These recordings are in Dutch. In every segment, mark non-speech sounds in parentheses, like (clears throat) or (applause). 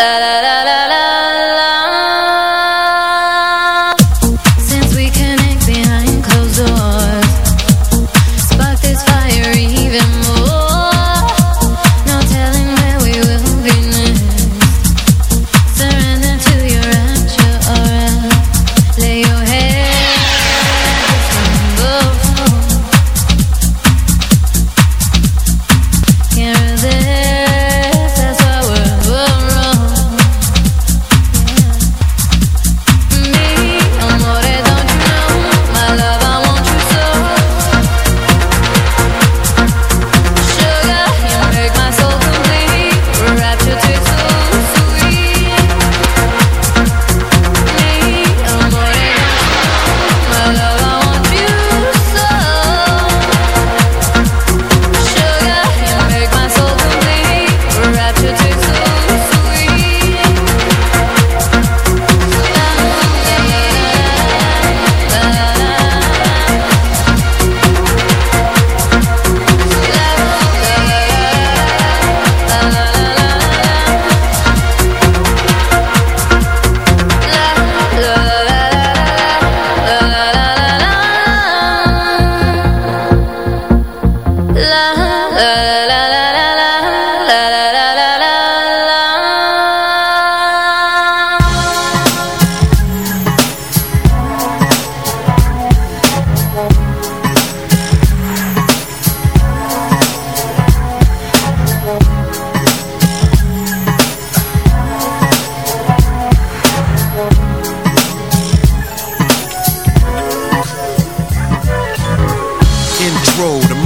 la la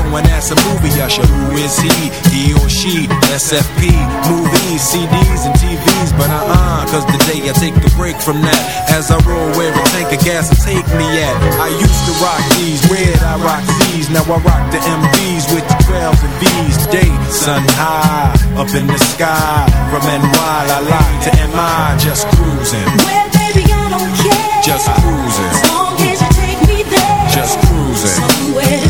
Going as a movie usher. Who is he? He or she? SFP, movies, CDs, and TVs. But uh-uh, cause the day I take a break from that. As I roll where a tank of gas will take me at. I used to rock these, red I rock these. Now I rock the MVs with the 12s and V's. Today, sun high, up in the sky. From NY, I lie to MI, just cruising. Well, baby, I don't care. Just cruising. As long as you take me there. Just cruising. Somewhere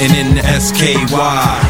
Setting in the SKY.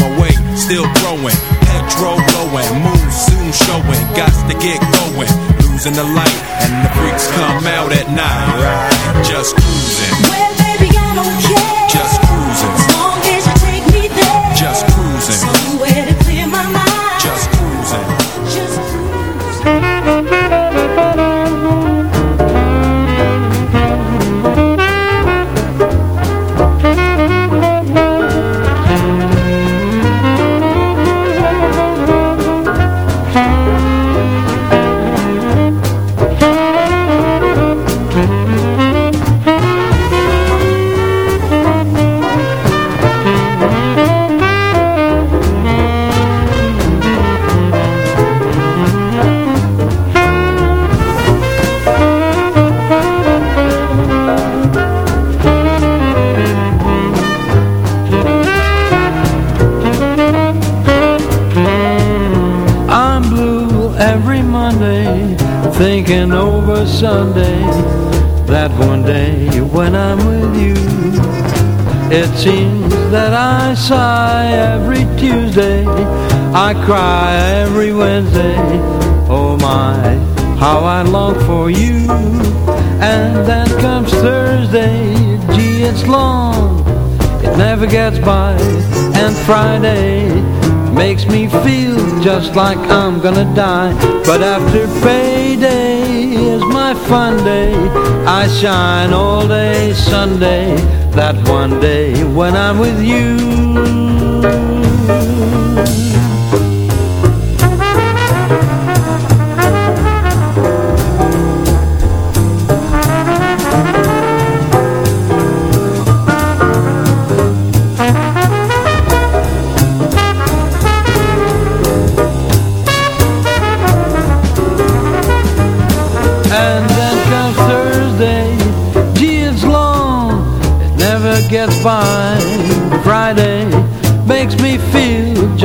my way, still growing. Petrol blowing, moon soon showing. Got to get going, losing the light, and the freaks come out at night. Just cruising, Well, baby, I don't care. just thinking over Sunday, that one day when I'm with you. It seems that I sigh every Tuesday, I cry every Wednesday. Oh my, how I long for you. And then comes Thursday, gee it's long, it never gets by. And Friday, Makes me feel just like I'm gonna die. But after payday is my fun day. I shine all day Sunday. That one day when I'm with you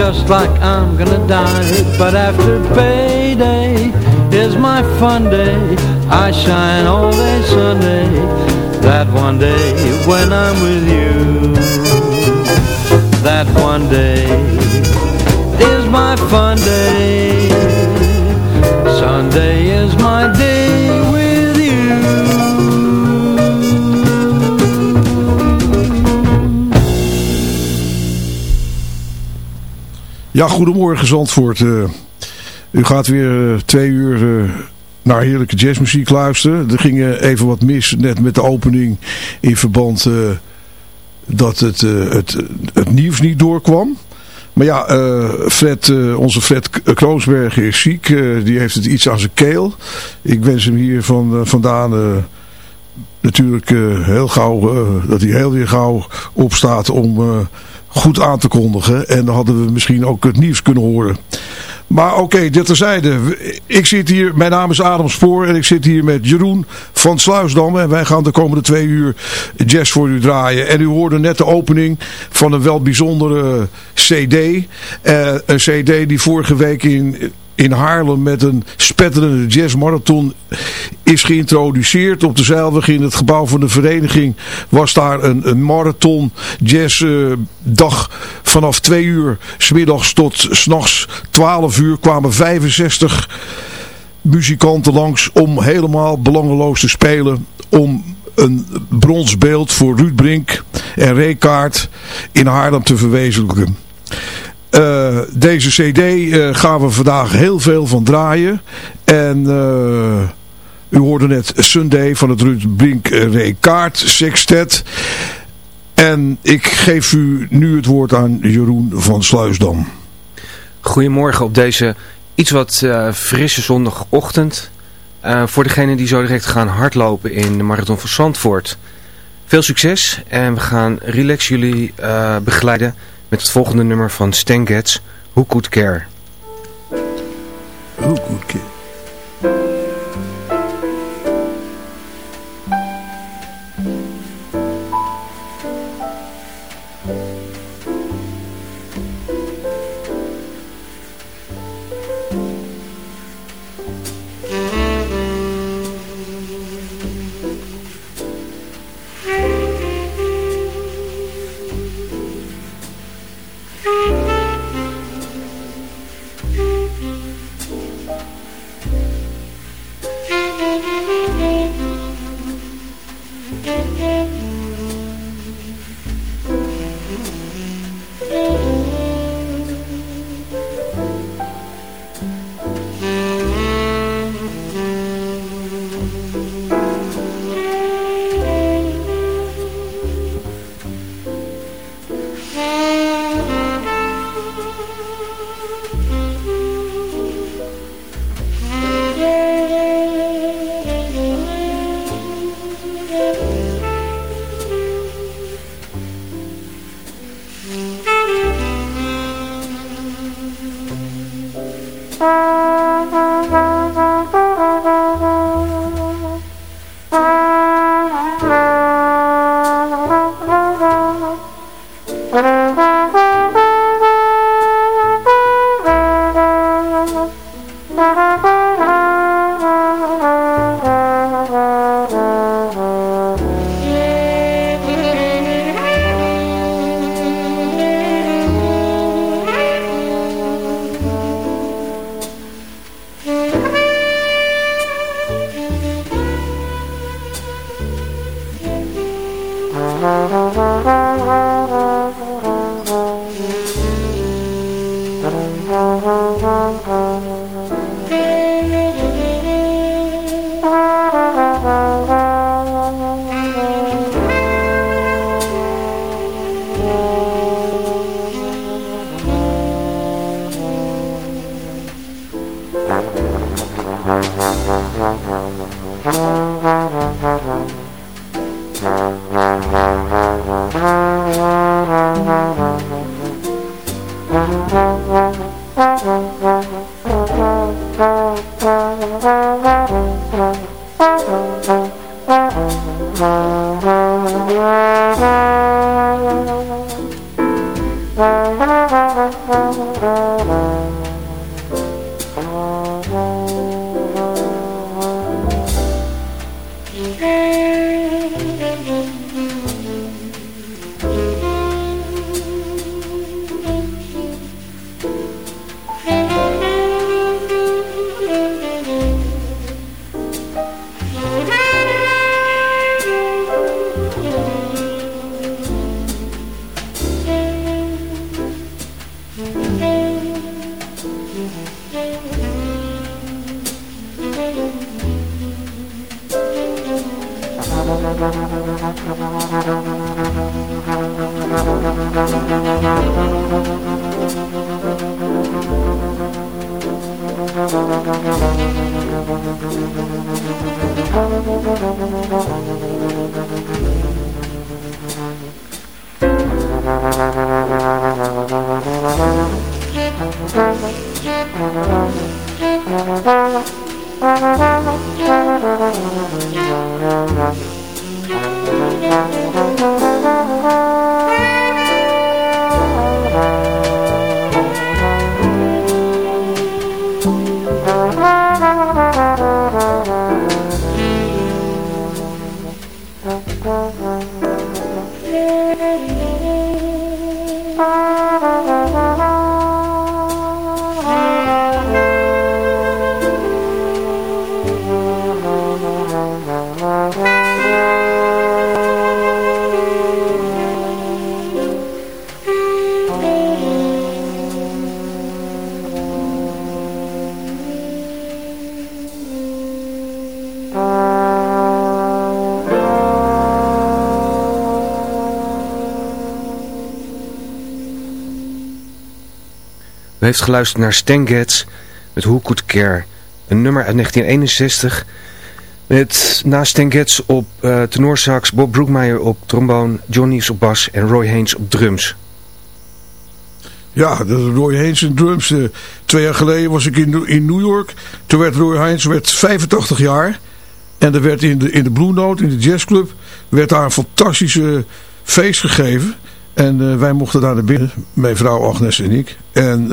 just like I'm gonna die. But after payday is my fun day. I shine all day Sunday. That one day when I'm with you. That one day is my fun day Ja, goedemorgen Zandvoort. Uh, u gaat weer uh, twee uur uh, naar heerlijke jazzmuziek luisteren. Er ging even wat mis net met de opening in verband dat het, het, het nieuws niet doorkwam. Maar ja, Fred, onze Fred Kroonsbergen is ziek. die heeft het iets aan zijn keel. Ik wens hem hier van, vandaan natuurlijk heel gauw, dat hij heel weer gauw opstaat om goed aan te kondigen. En dan hadden we misschien ook het nieuws kunnen horen. Maar oké, okay, dit terzijde. Ik zit hier, mijn naam is Adam Spoor en ik zit hier met Jeroen van Sluisdam. En wij gaan de komende twee uur jazz voor u draaien. En u hoorde net de opening van een wel bijzondere cd. Uh, een cd die vorige week in in Haarlem met een spetterende jazzmarathon is geïntroduceerd. Op de Zeilweg in het gebouw van de vereniging was daar een, een marathon jazzdag uh, vanaf 2 uur smiddags tot s'nachts 12 uur kwamen 65 muzikanten langs om helemaal belangeloos te spelen om een bronsbeeld voor Ruud Brink en Rekaart in Haarlem te verwezenlijken. Uh, deze cd uh, gaan we vandaag heel veel van draaien. En uh, u hoorde net Sunday van het Ruud Brink Ray Kaart Sextet. En ik geef u nu het woord aan Jeroen van Sluisdam. Goedemorgen op deze iets wat frisse zondagochtend. voor degenen die zo direct gaan hardlopen in de Marathon van Zandvoort. Veel succes en we gaan relax jullie begeleiden met het volgende nummer van Stan Getz, Who Could Care. Who Could Care. Heeft geluisterd naar Stan Getz met Who Could Care. Een nummer uit 1961 met naast Stan Getz op uh, tenorsax, Bob Broekmeyer op trombone, John Neves op bas en Roy Haynes op drums. Ja, Roy Haynes in drums. Uh, twee jaar geleden was ik in, in New York. Toen werd Roy Haynes werd 85 jaar. En er werd in de, in de Blue Note, in de jazzclub, werd daar een fantastische feest gegeven. En uh, wij mochten daar naar binnen, mijn vrouw Agnes en ik. En uh,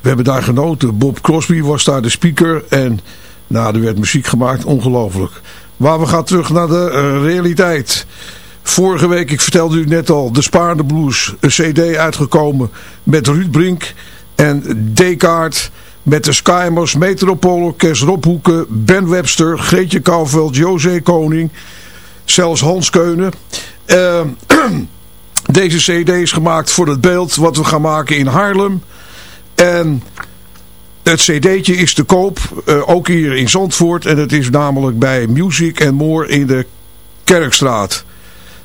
we hebben daar genoten. Bob Crosby was daar de speaker. En nou, er werd muziek gemaakt, ongelooflijk. Maar we gaan terug naar de uh, realiteit. Vorige week, ik vertelde u net al, de Spaarde Blues. Een cd uitgekomen met Ruud Brink en Descartes. Met de Skymers, Metropool Orkest, Rob Hoeken, Ben Webster, Greetje Kouwveld, José Koning. Zelfs Hans Keunen. (clears throat) Deze cd is gemaakt voor het beeld wat we gaan maken in Haarlem. En het cd'tje is te koop, uh, ook hier in Zandvoort. En het is namelijk bij Music and More in de Kerkstraat.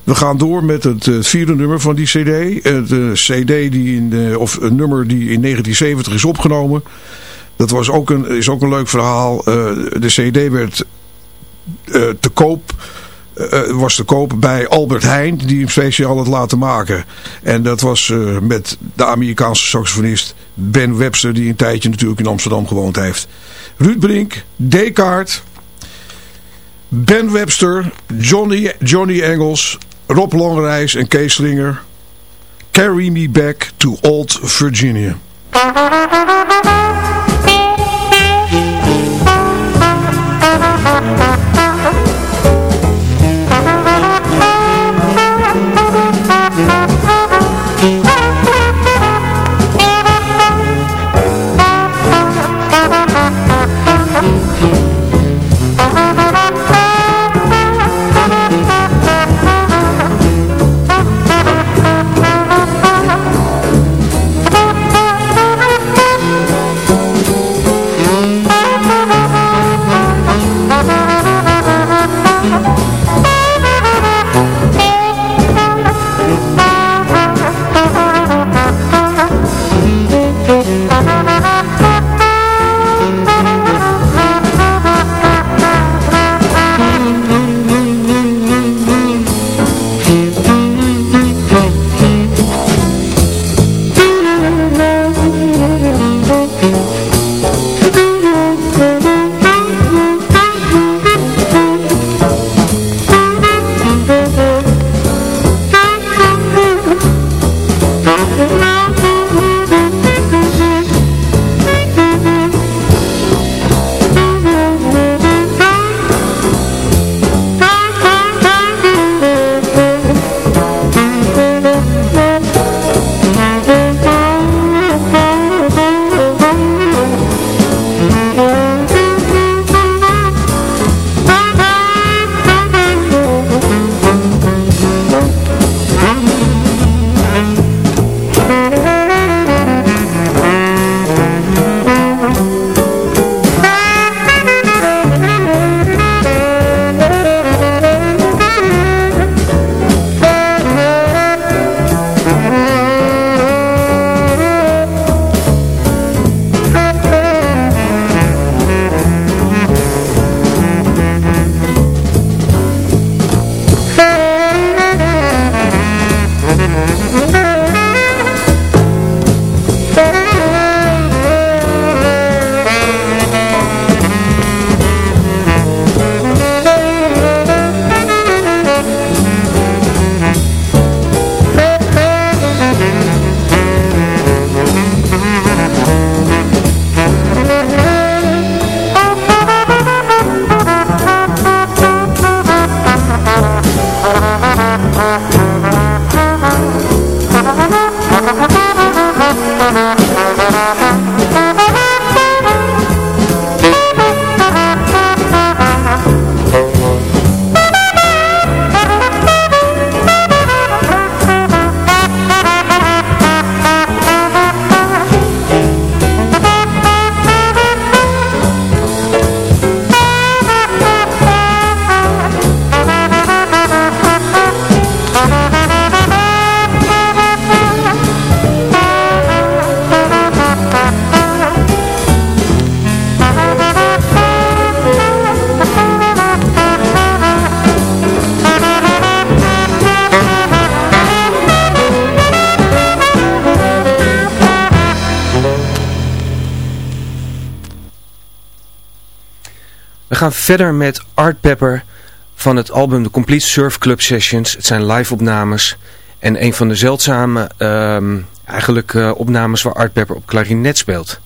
We gaan door met het uh, vierde nummer van die cd. Het uh, cd die in, of een nummer die in 1970 is opgenomen. Dat was ook een, is ook een leuk verhaal. de cd werd te koop was te koop bij Albert Heijn, die hem speciaal had laten maken. En dat was uh, met de Amerikaanse saxofonist Ben Webster, die een tijdje natuurlijk in Amsterdam gewoond heeft. Ruud Brink, Descartes, Ben Webster, Johnny, Johnny Engels, Rob Longreis en Kees Slinger. Carry me back to old Virginia. Gaan verder met Art Pepper van het album The Complete Surf Club Sessions. Het zijn live opnames en een van de zeldzame ehm, eigenlijk uh, opnames waar Art Pepper op klarinet speelt.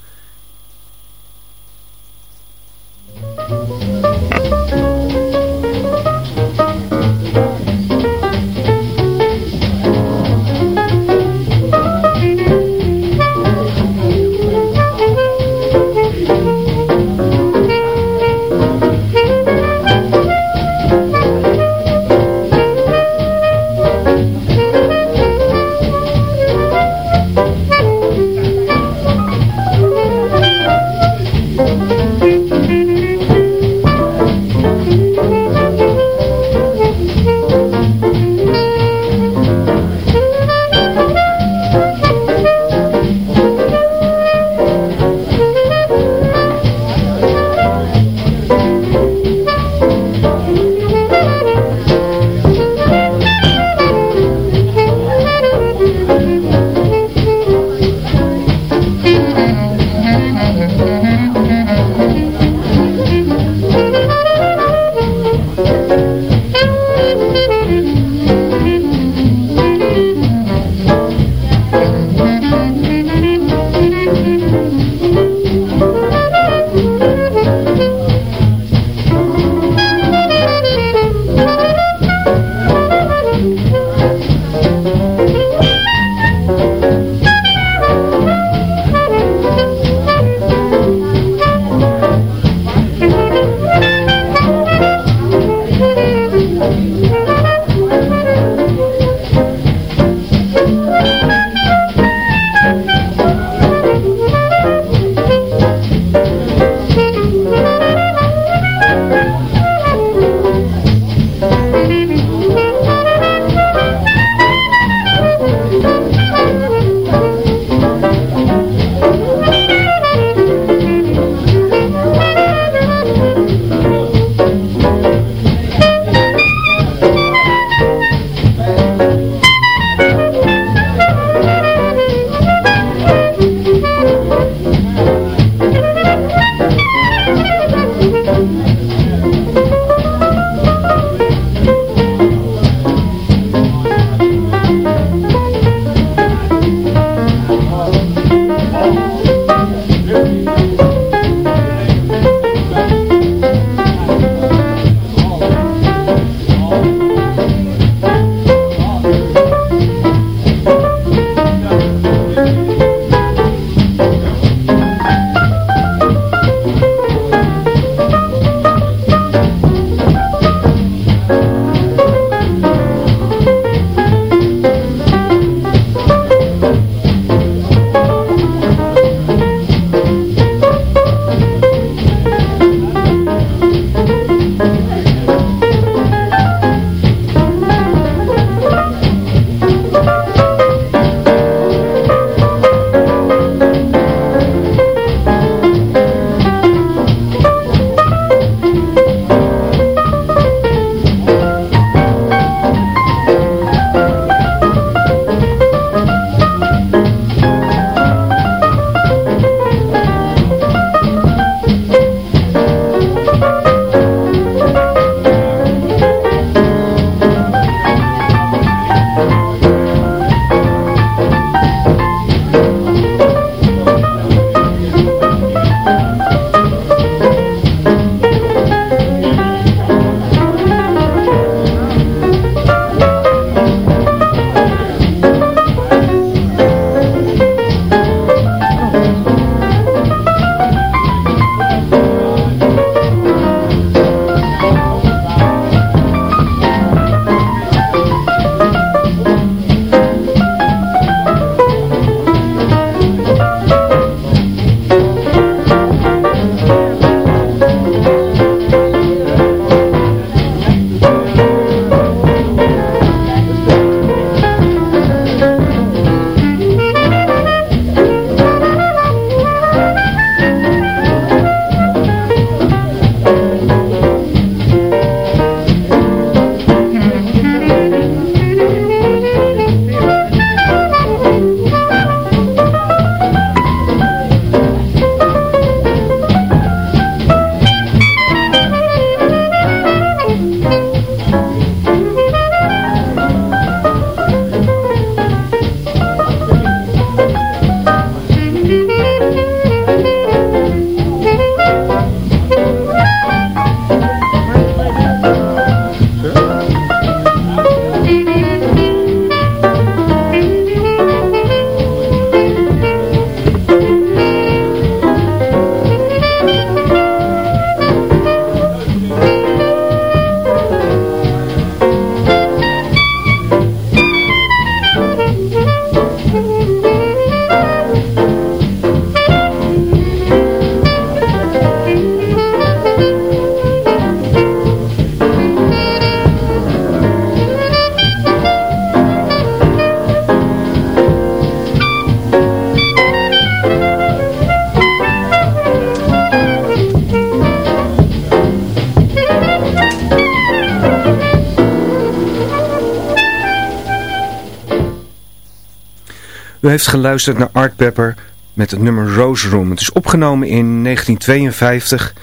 Heeft geluisterd naar Art Pepper met het nummer Rose Room. Het is opgenomen in 1952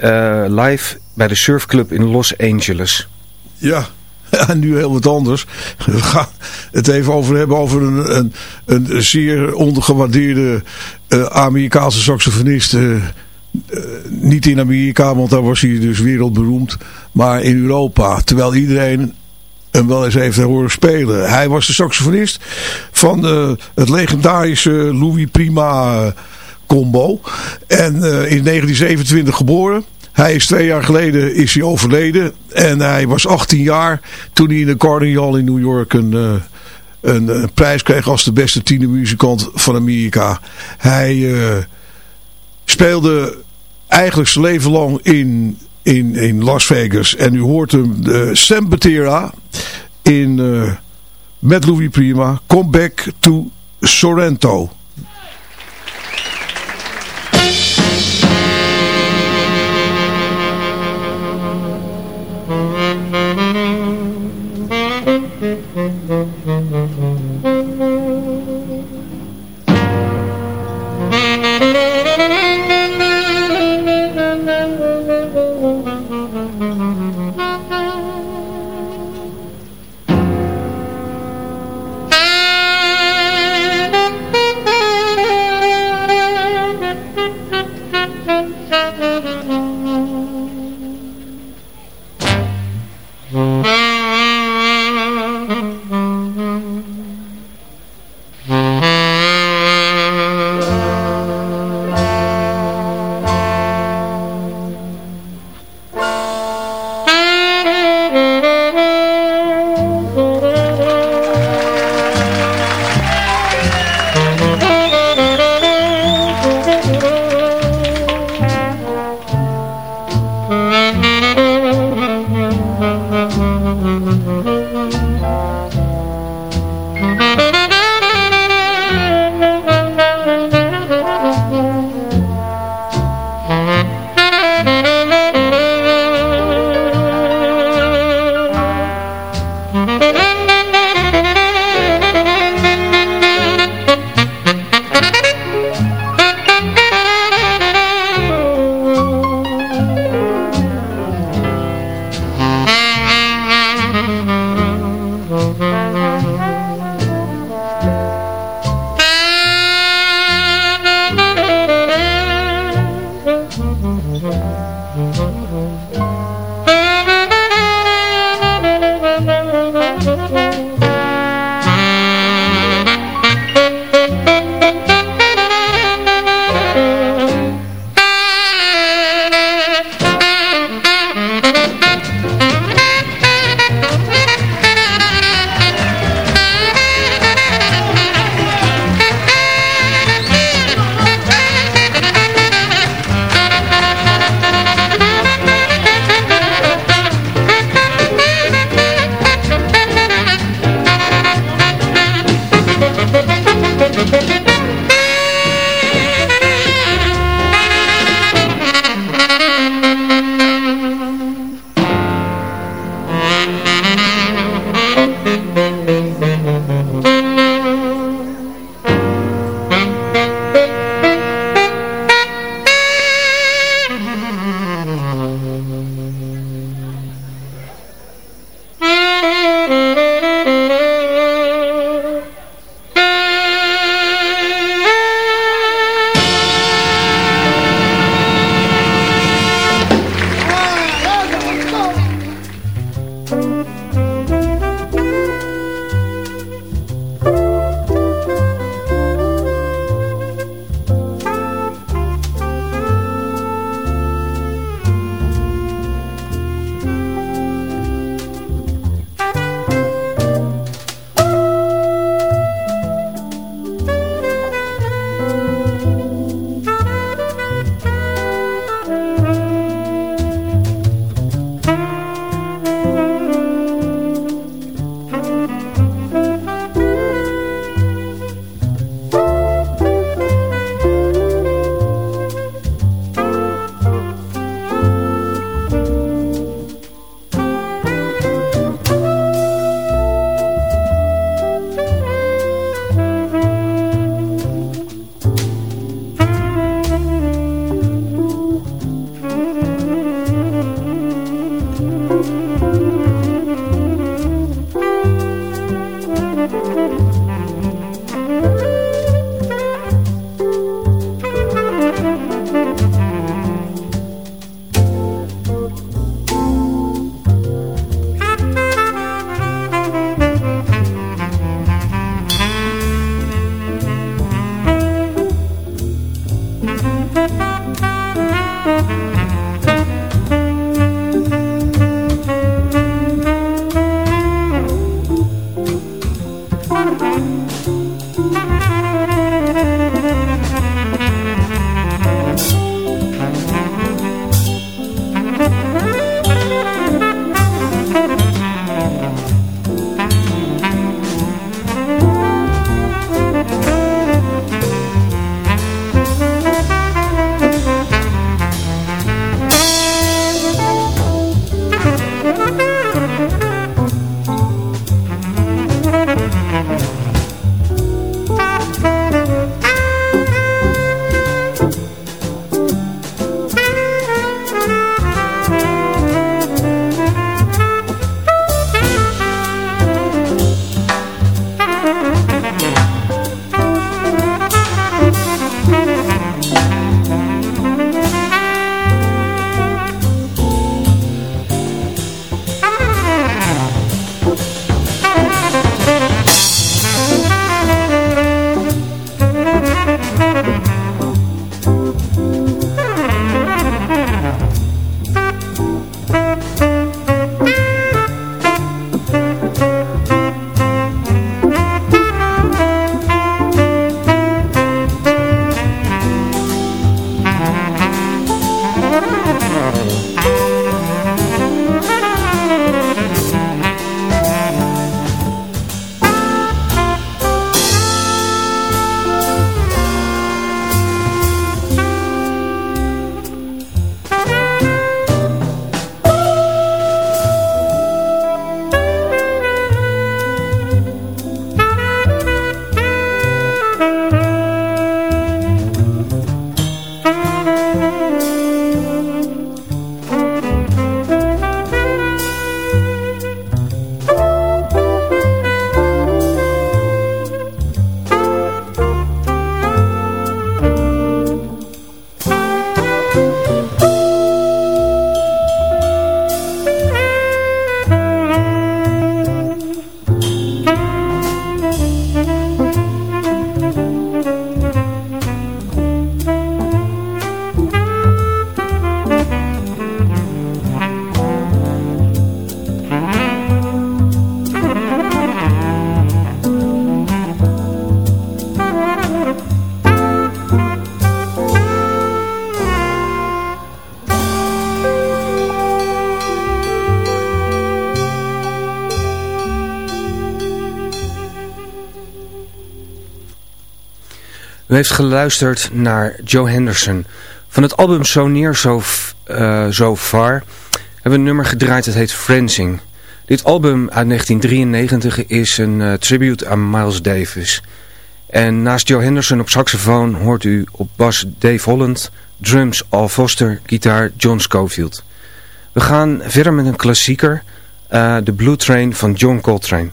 uh, live bij de surfclub in Los Angeles. Ja, (laughs) en nu heel wat anders. We gaan het even over hebben over een, een, een zeer ondergewaardeerde uh, Amerikaanse saxofonist. Uh, niet in Amerika, want daar was hij dus wereldberoemd. Maar in Europa. Terwijl iedereen hem wel eens heeft horen spelen. Hij was de saxofonist van het legendarische Louis Prima uh, combo. En uh, in 1927 geboren. Hij is twee jaar geleden is hij overleden. En hij was 18 jaar toen hij in de Carnegie Hall in New York een, een, een prijs kreeg als de beste tienermuzikant van Amerika. Hij speelde eigenlijk zijn leven lang in in, in Las Vegas. En u hoort hem, uh, Sam Batera in, met Louis Prima, Come Back to Sorrento. U heeft geluisterd naar Joe Henderson. Van het album So Near So, uh, so Far hebben we een nummer gedraaid dat heet Friendsing. Dit album uit 1993 is een uh, tribute aan Miles Davis. En naast Joe Henderson op saxofoon hoort u op bas Dave Holland, drums Al Foster, gitaar John Schofield. We gaan verder met een klassieker, uh, The Blue Train van John Coltrane.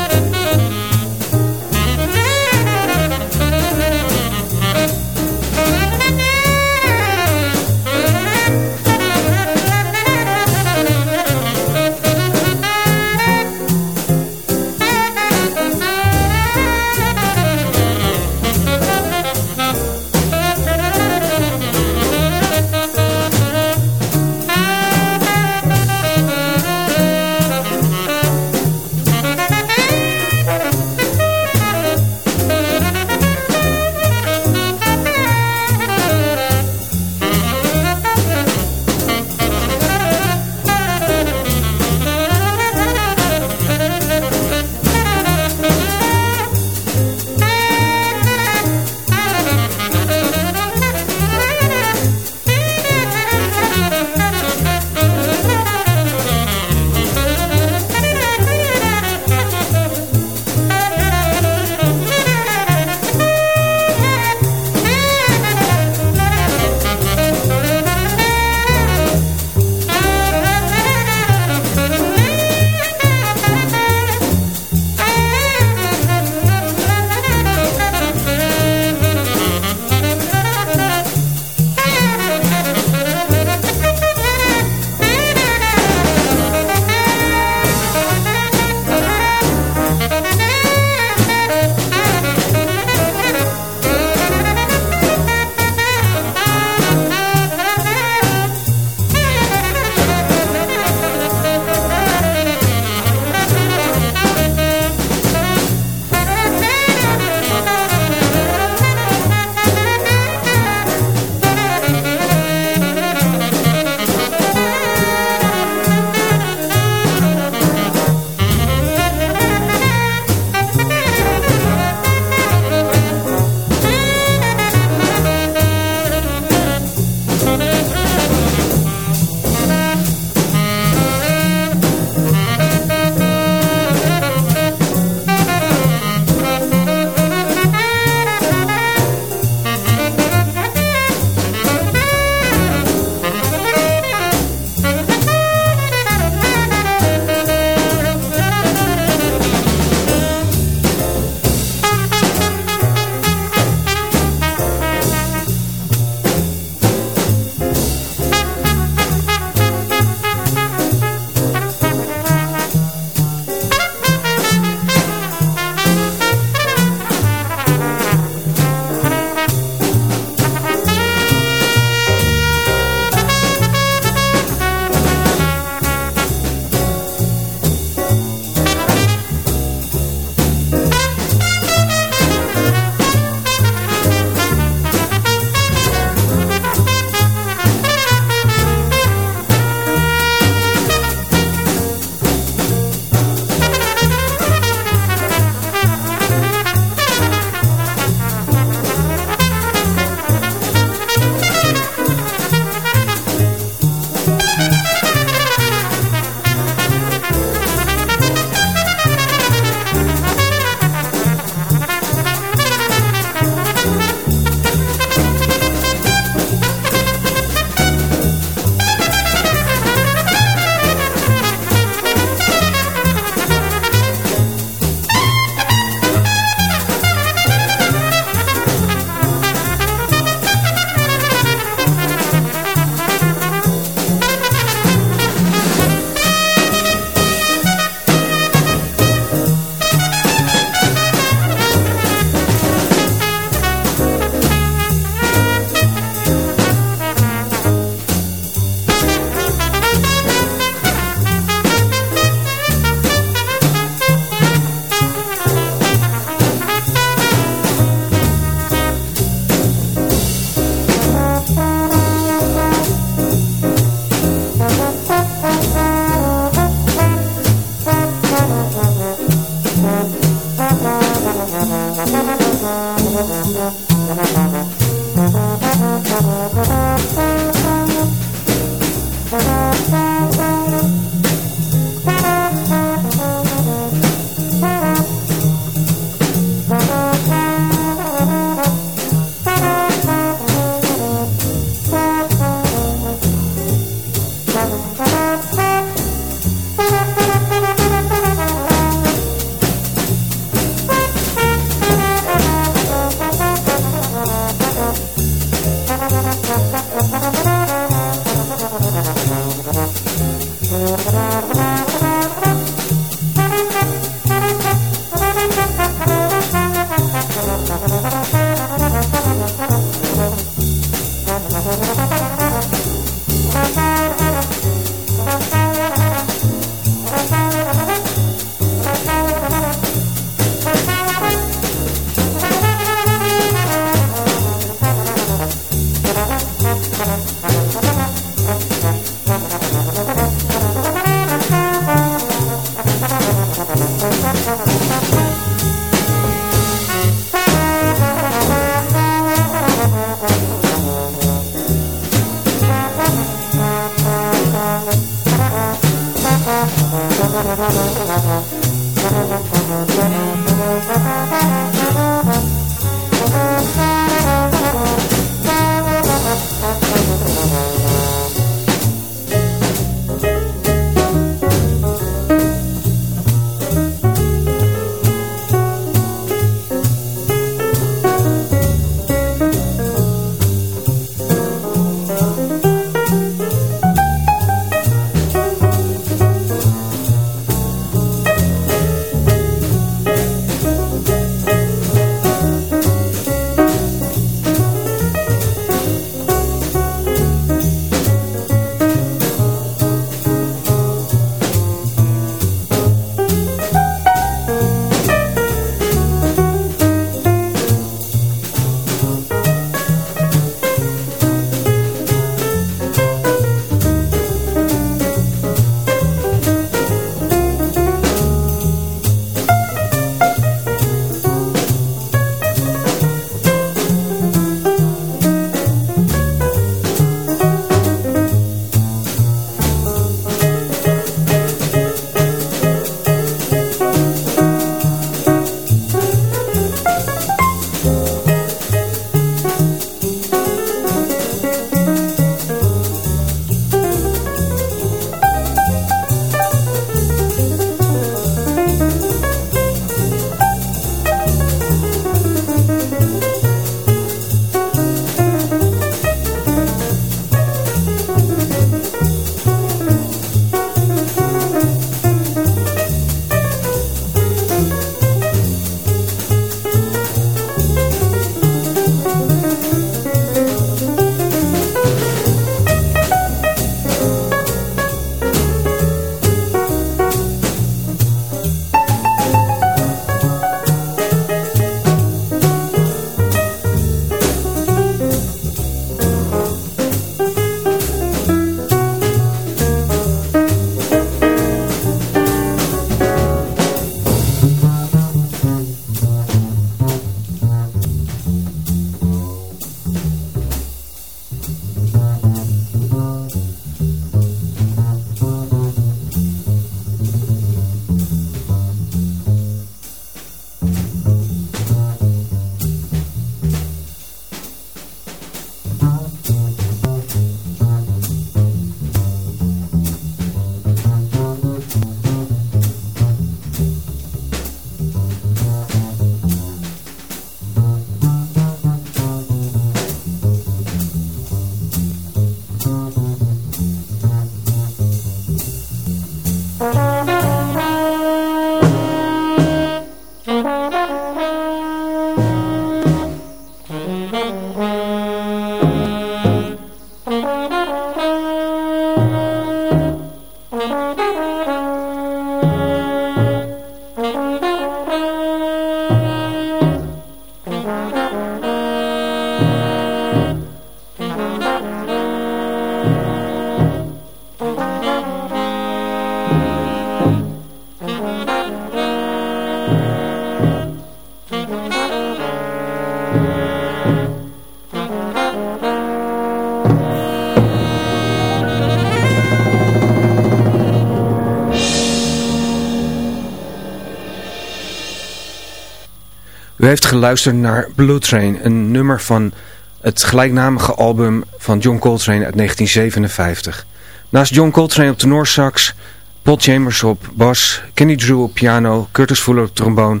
Geluisterd naar Blue Train, een nummer van het gelijknamige album van John Coltrane uit 1957. Naast John Coltrane op tenorsax, Paul Chambers op bas, Kenny Drew op piano, Curtis Fuller op trombone,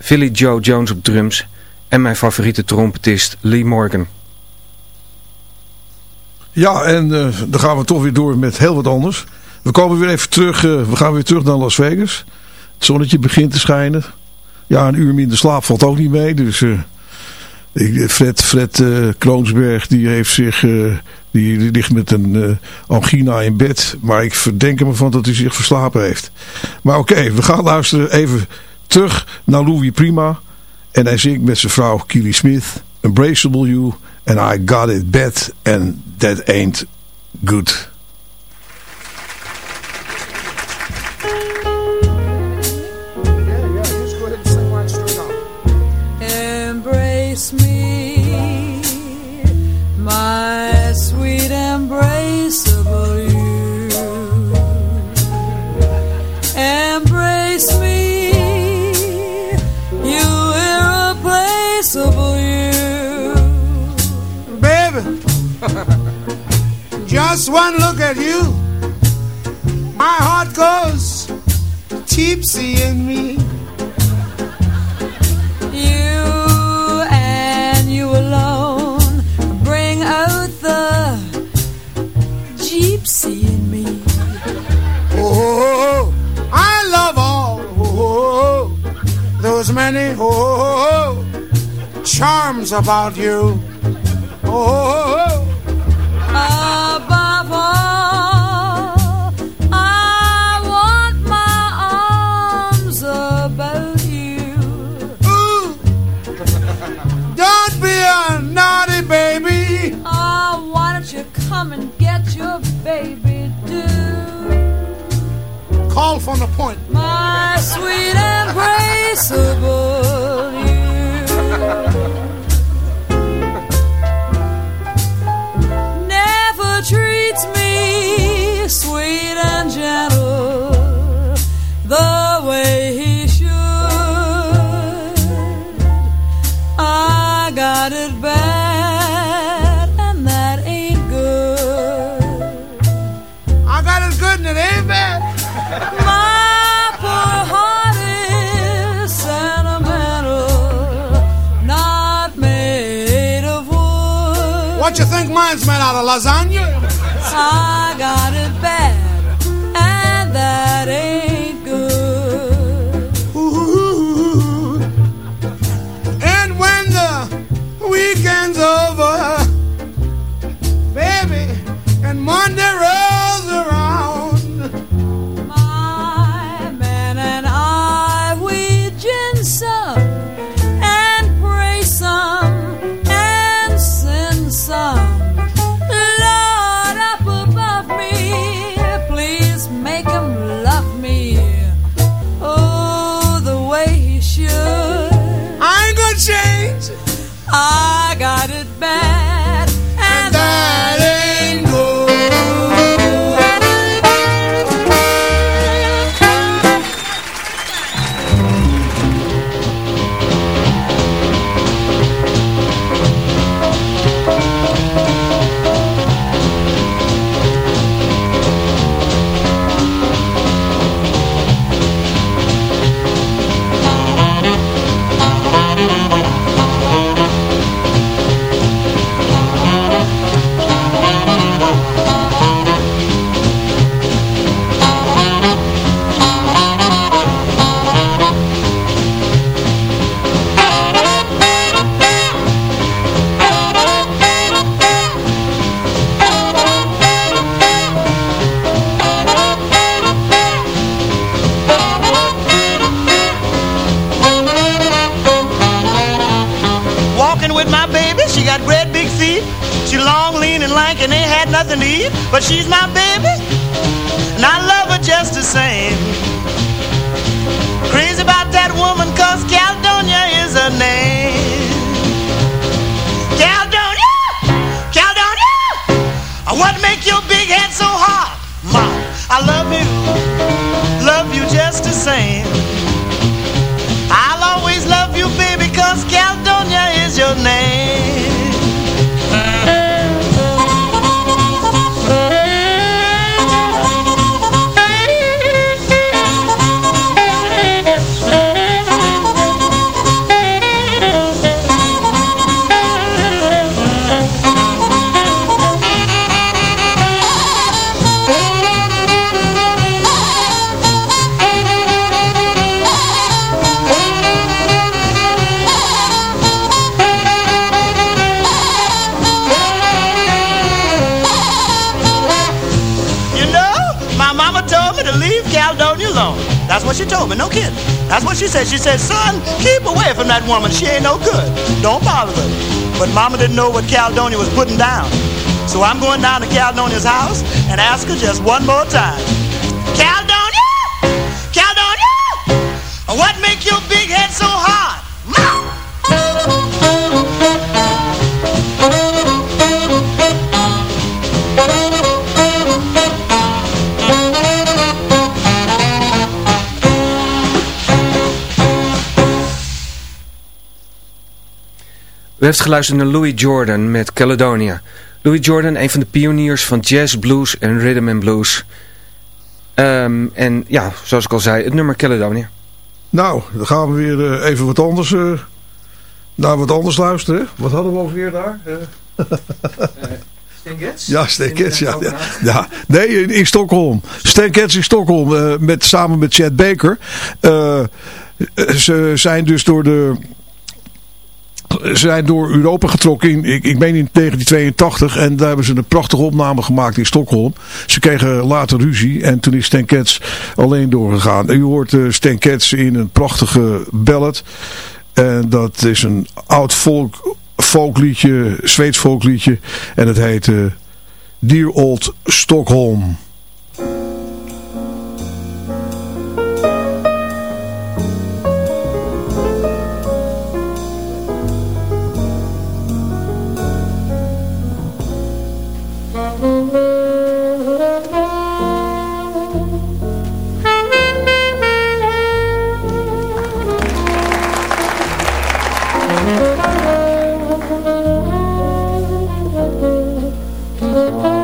Philly Joe Jones op drums en mijn favoriete trompetist Lee Morgan. Ja, en uh, dan gaan we toch weer door met heel wat anders. We komen weer even terug, uh, we gaan weer terug naar Las Vegas. Het zonnetje begint te schijnen. Ja, een uur minder slaap valt ook niet mee. Dus uh, Fred, Fred uh, Kroonsberg die heeft zich, uh, die, ligt met een angina in bed. Maar ik verdenk hem ervan dat hij zich verslapen heeft. Maar oké, we gaan luisteren even terug naar Louis Prima. En hij zingt met zijn vrouw Keely Smith. Embraceable You. And I got it bad. And that ain't good. Just one look at you, my heart goes tipsy in me. You and you alone bring out the gypsy in me. Oh, I love all oh, those many oh, charms about you. Oh. off on the point. My sweet embraceable you never treats me sweet and gentle the way he mine's made out of lasagna. I got it. She said, she said, son, keep away from that woman. She ain't no good. Don't bother her. But mama didn't know what Caledonia was putting down. So I'm going down to Caledonia's house and ask her just one more time. Caledonia! Caledonia! What heeft geluisterd naar Louis Jordan met Caledonia. Louis Jordan, een van de pioniers van jazz, blues en rhythm and blues. Ehm, en ja, zoals ik al zei, het nummer Caledonia. Nou, dan gaan we weer eh, even wat anders, eh, naar wat anders luisteren. Wat hadden we ook daar? Uh. Ja, Stankets. ja, ja, ja. Nee, in, in Stockholm. Stankets in Stockholm, met, samen met Chad Baker. Ze zijn dus door de zijn door Europa getrokken, in, ik, ik meen in 1982. En daar hebben ze een prachtige opname gemaakt in Stockholm. Ze kregen later ruzie en toen is Stan Getz alleen doorgegaan. U hoort uh, Stan in een prachtige ballad. En dat is een oud folk, folkliedje, Zweeds folkliedje. En het heet uh, Dear Old Stockholm. You.